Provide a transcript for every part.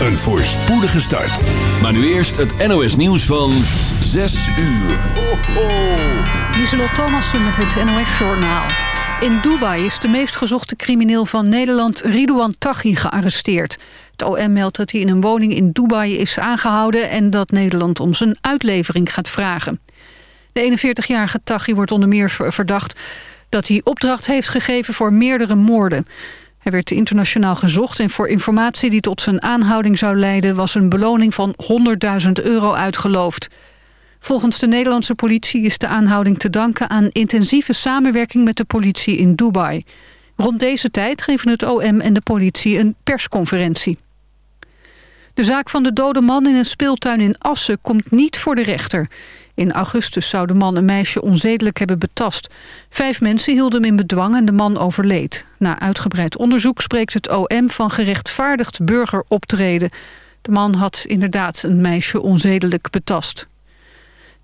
een voorspoedige start. Maar nu eerst het NOS nieuws van 6 uur. Ho, ho. Lieselot Thomassen met het NOS-journaal. In Dubai is de meest gezochte crimineel van Nederland Ridouan Taghi gearresteerd. Het OM meldt dat hij in een woning in Dubai is aangehouden... en dat Nederland om zijn uitlevering gaat vragen. De 41-jarige Taghi wordt onder meer verdacht... dat hij opdracht heeft gegeven voor meerdere moorden. Hij werd internationaal gezocht en voor informatie die tot zijn aanhouding zou leiden... was een beloning van 100.000 euro uitgeloofd. Volgens de Nederlandse politie is de aanhouding te danken... aan intensieve samenwerking met de politie in Dubai. Rond deze tijd geven het OM en de politie een persconferentie. De zaak van de dode man in een speeltuin in Assen komt niet voor de rechter. In augustus zou de man een meisje onzedelijk hebben betast. Vijf mensen hielden hem in bedwang en de man overleed. Na uitgebreid onderzoek spreekt het OM van gerechtvaardigd burgeroptreden. De man had inderdaad een meisje onzedelijk betast.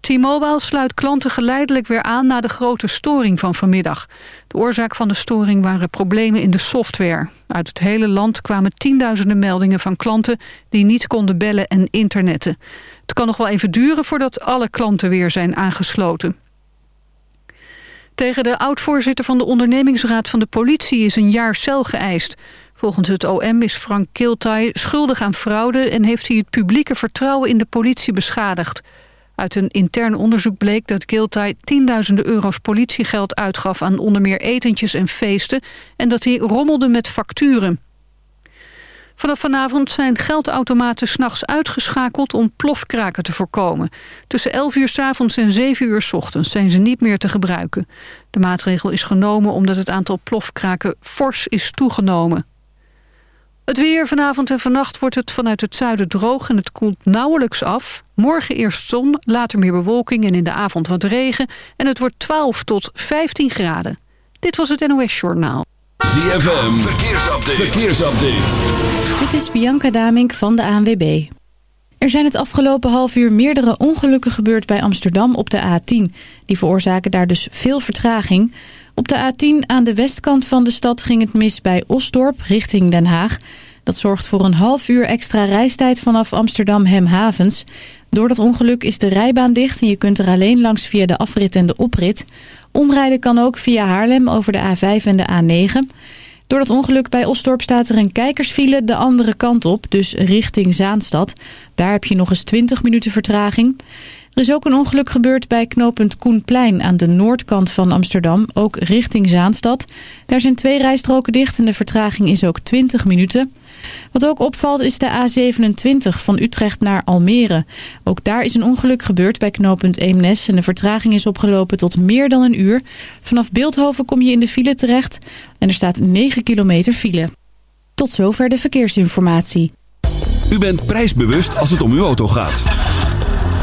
T-Mobile sluit klanten geleidelijk weer aan na de grote storing van vanmiddag. De oorzaak van de storing waren problemen in de software. Uit het hele land kwamen tienduizenden meldingen van klanten die niet konden bellen en internetten. Het kan nog wel even duren voordat alle klanten weer zijn aangesloten. Tegen de oud-voorzitter van de ondernemingsraad van de politie is een jaar cel geëist. Volgens het OM is Frank Kiltai schuldig aan fraude... en heeft hij het publieke vertrouwen in de politie beschadigd. Uit een intern onderzoek bleek dat Kiltai tienduizenden euro's politiegeld uitgaf... aan onder meer etentjes en feesten... en dat hij rommelde met facturen. Vanaf vanavond zijn geldautomaten s'nachts uitgeschakeld om plofkraken te voorkomen. Tussen 11 uur s avonds en 7 uur s ochtends zijn ze niet meer te gebruiken. De maatregel is genomen omdat het aantal plofkraken fors is toegenomen. Het weer vanavond en vannacht wordt het vanuit het zuiden droog en het koelt nauwelijks af. Morgen eerst zon, later meer bewolking en in de avond wat regen. En het wordt 12 tot 15 graden. Dit was het NOS Journaal. ZFM, verkeersupdate. verkeersupdate. Dit is Bianca Damink van de ANWB. Er zijn het afgelopen half uur meerdere ongelukken gebeurd bij Amsterdam op de A10. Die veroorzaken daar dus veel vertraging... Op de A10 aan de westkant van de stad ging het mis bij Osdorp richting Den Haag. Dat zorgt voor een half uur extra reistijd vanaf Amsterdam Hemhavens. Door dat ongeluk is de rijbaan dicht en je kunt er alleen langs via de afrit en de oprit. Omrijden kan ook via Haarlem over de A5 en de A9. Door dat ongeluk bij Osdorp staat er een kijkersfile de andere kant op, dus richting Zaanstad. Daar heb je nog eens 20 minuten vertraging. Er is ook een ongeluk gebeurd bij knooppunt Koenplein aan de noordkant van Amsterdam, ook richting Zaanstad. Daar zijn twee rijstroken dicht en de vertraging is ook 20 minuten. Wat ook opvalt is de A27 van Utrecht naar Almere. Ook daar is een ongeluk gebeurd bij knooppunt Eemnes en de vertraging is opgelopen tot meer dan een uur. Vanaf Beeldhoven kom je in de file terecht en er staat 9 kilometer file. Tot zover de verkeersinformatie. U bent prijsbewust als het om uw auto gaat.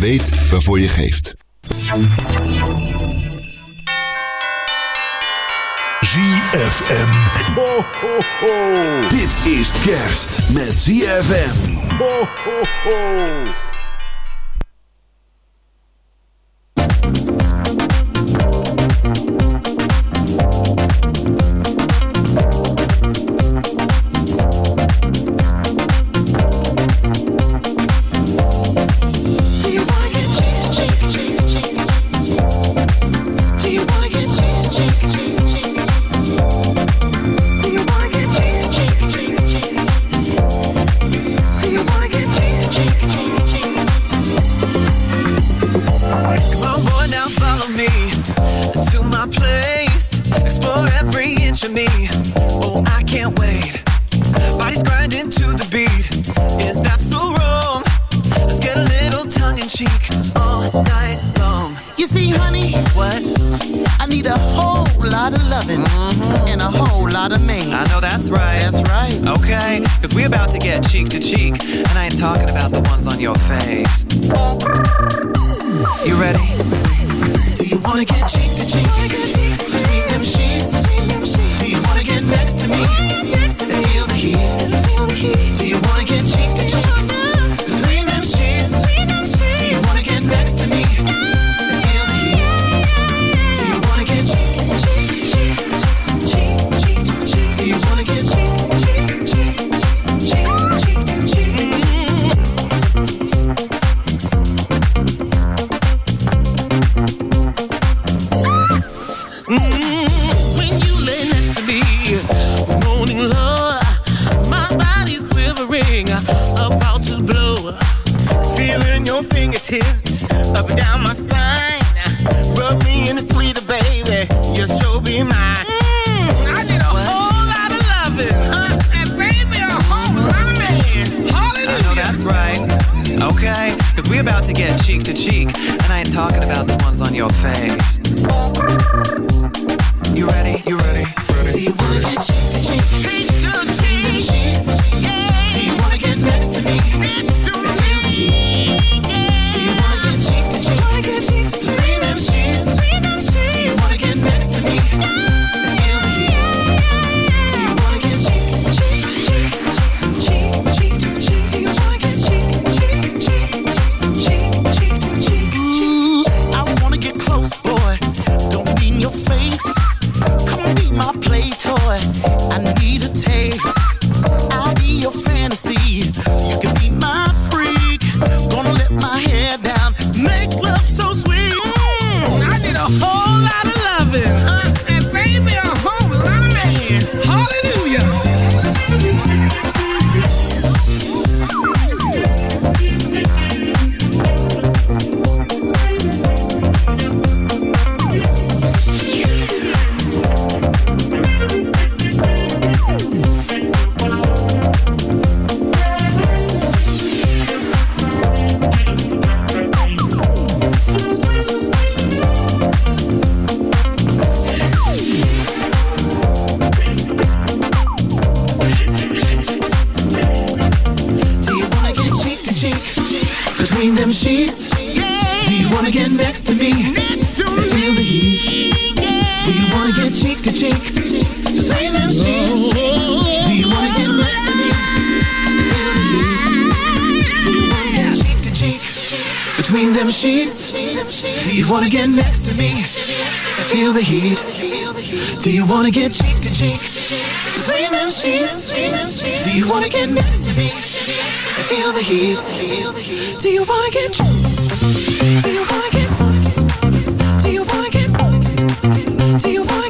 Weet waarvoor je geeft. ZFM. Ho, ho, ho. Dit is kerst met ZFM. Ho, ho, ho. I feel the heat. Do you wanna get? Do you wanna get? Do you wanna get? Do you wanna? Get?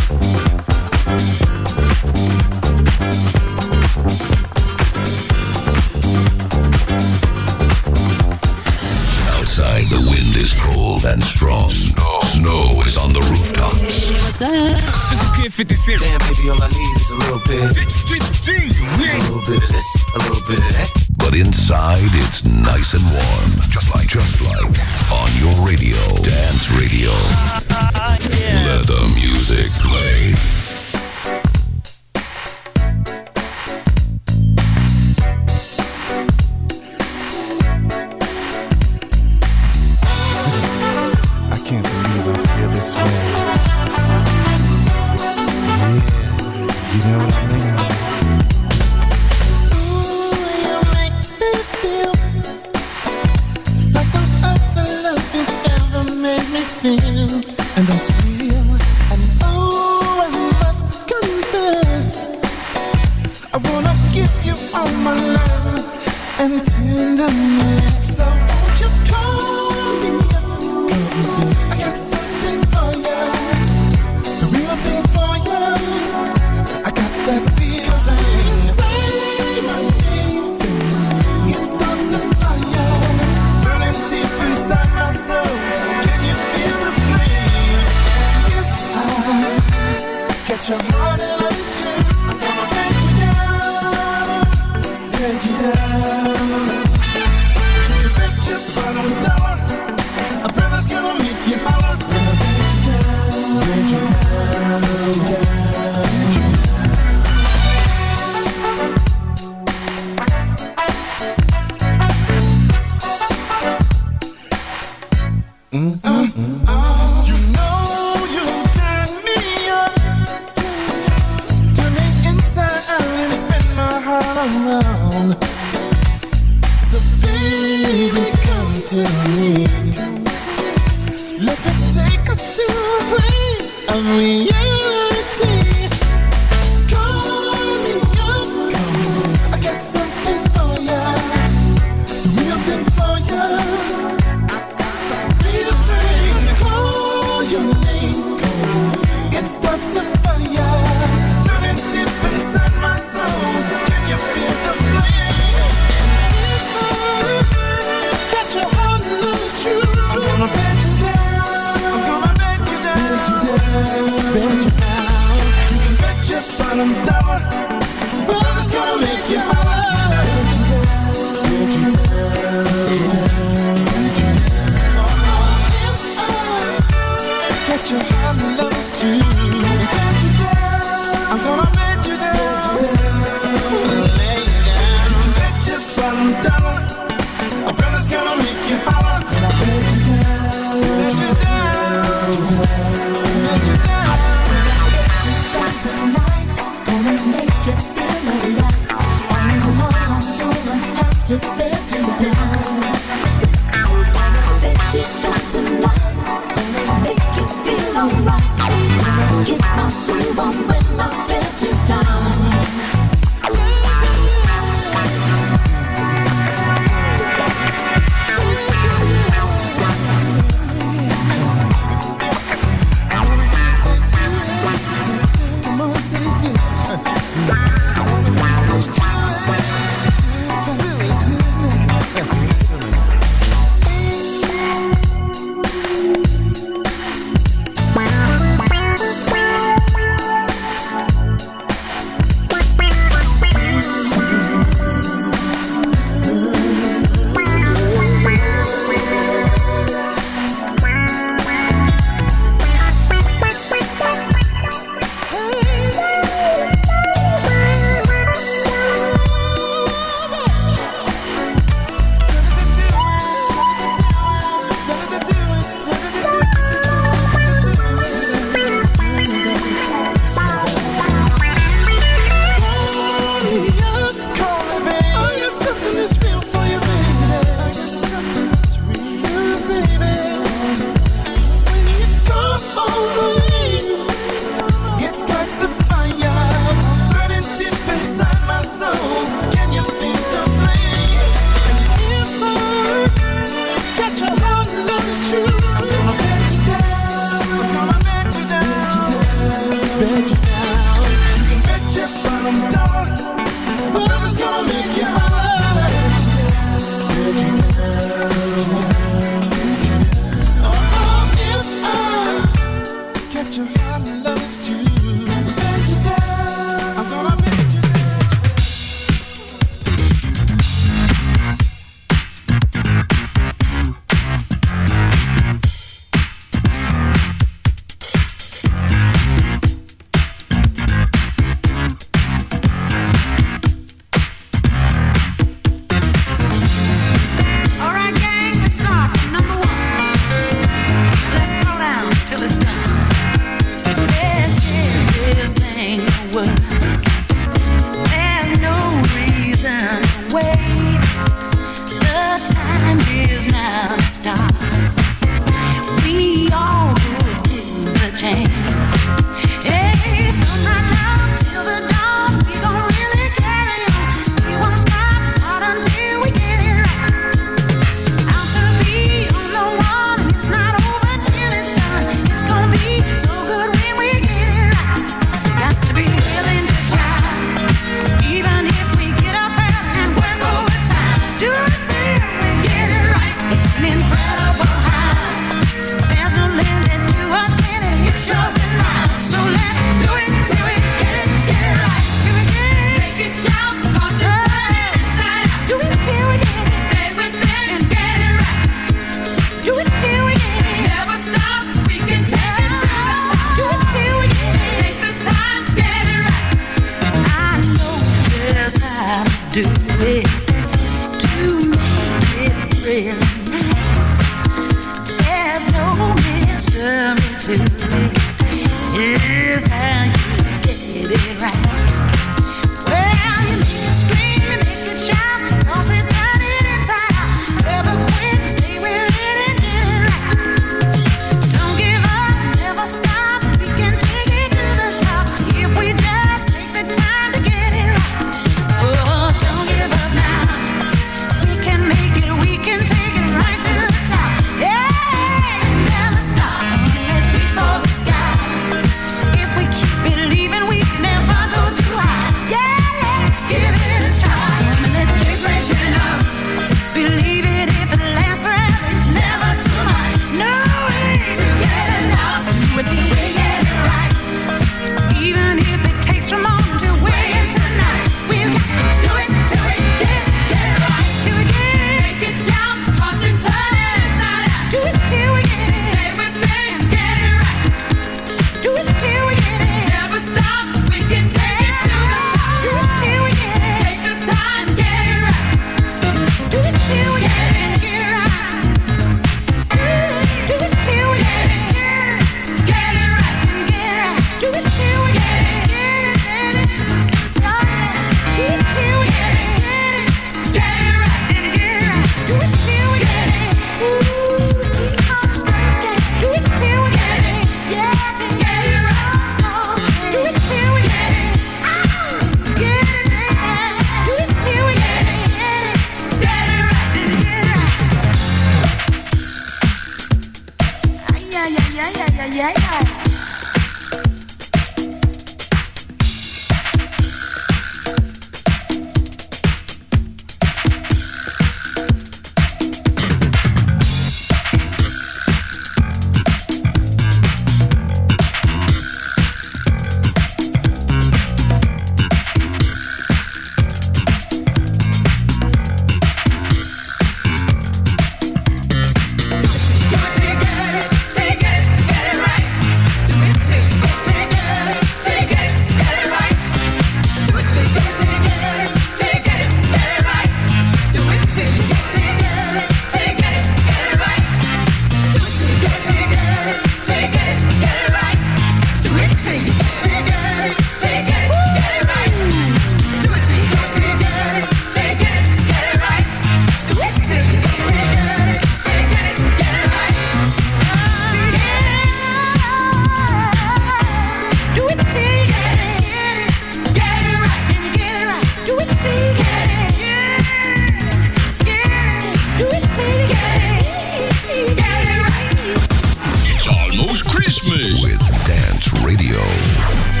Almost Christmas with Dance Radio.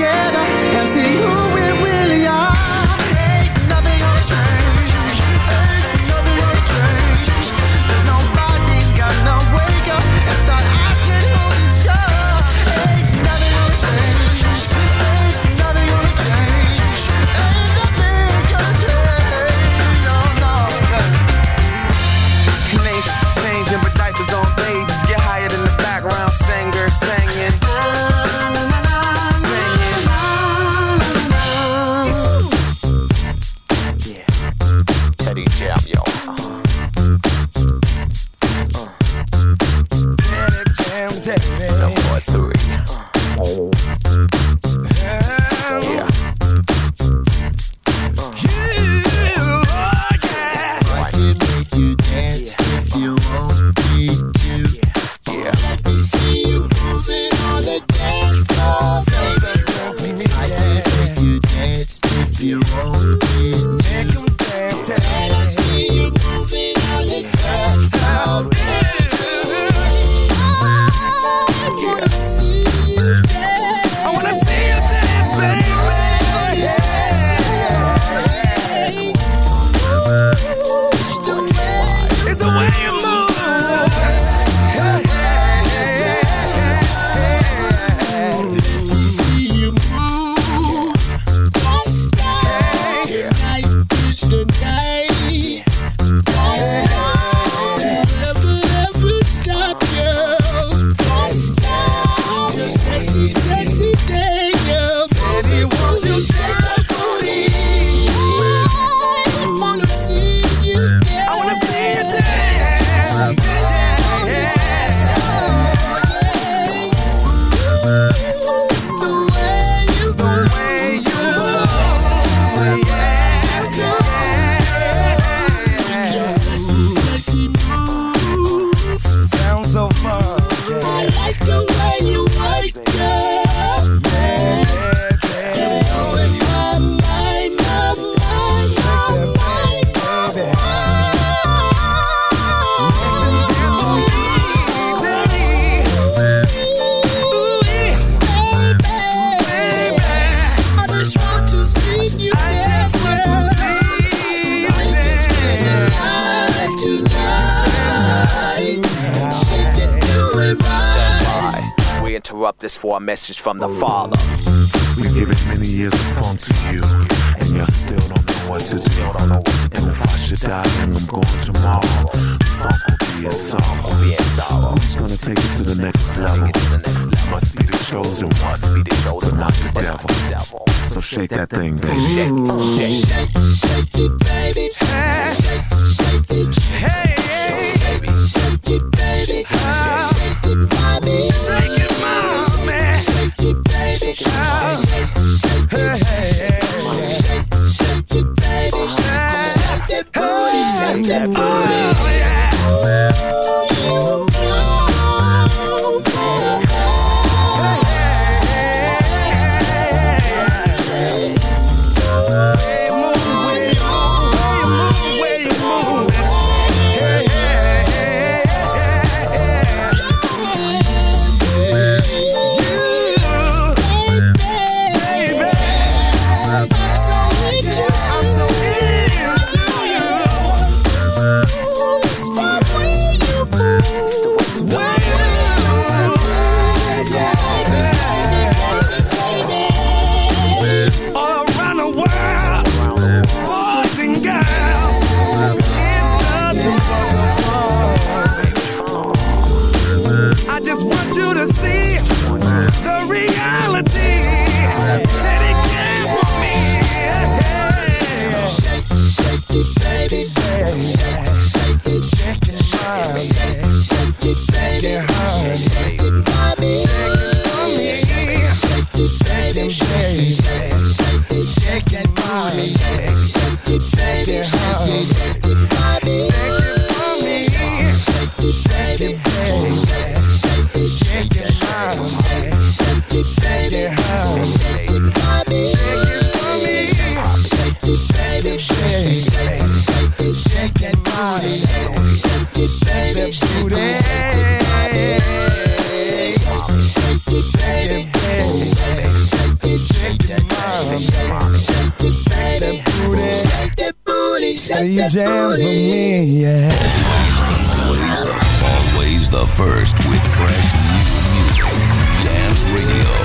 Message from the Father. We give given many years of fun to you, and you still don't know what to do. And if I should die, then I'm going tomorrow. Funk will be in sorrow. Who's gonna take it to the next level? Must be the chosen one, but not the devil. So shake that thing, baby. Jam for me, yeah. Always the first with fresh new music. Dance Radio.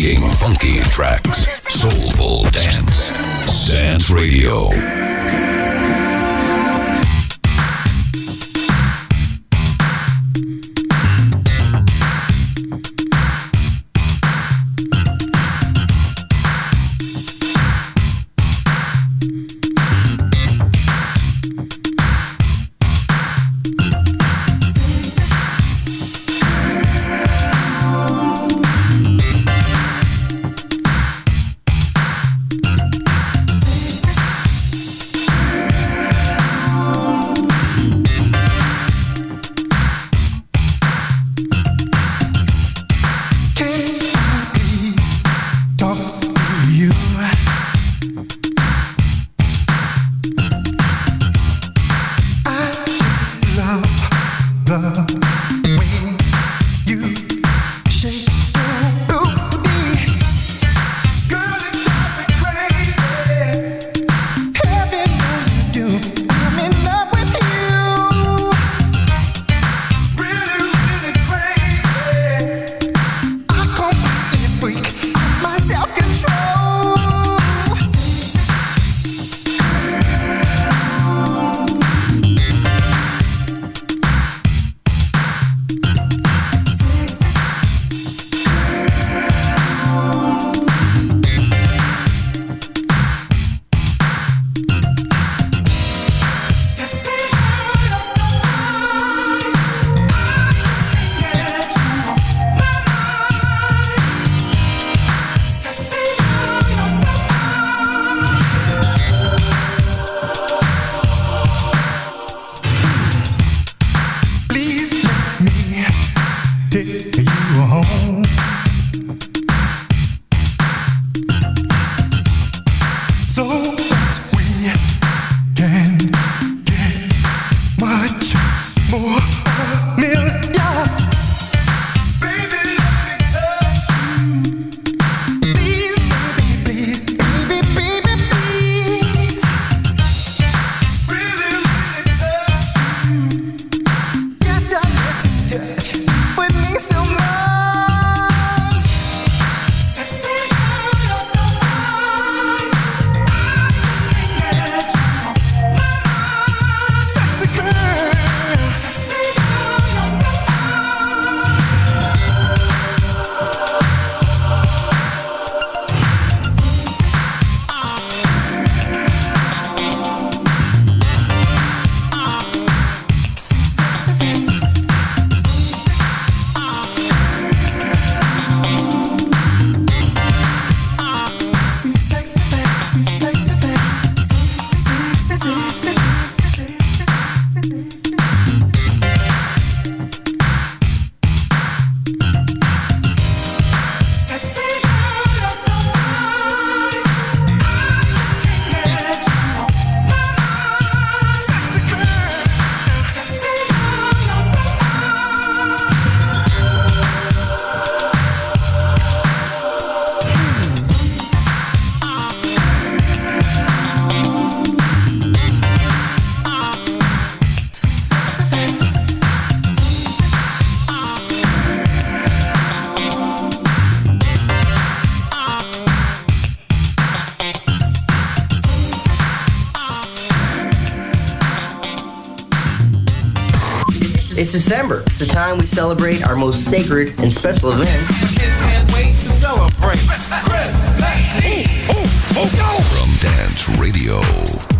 Playing funky tracks, soulful dance. Dance Radio. It's December. It's the time we celebrate our most sacred and special event. Kids can't wait to celebrate. From Dance Radio.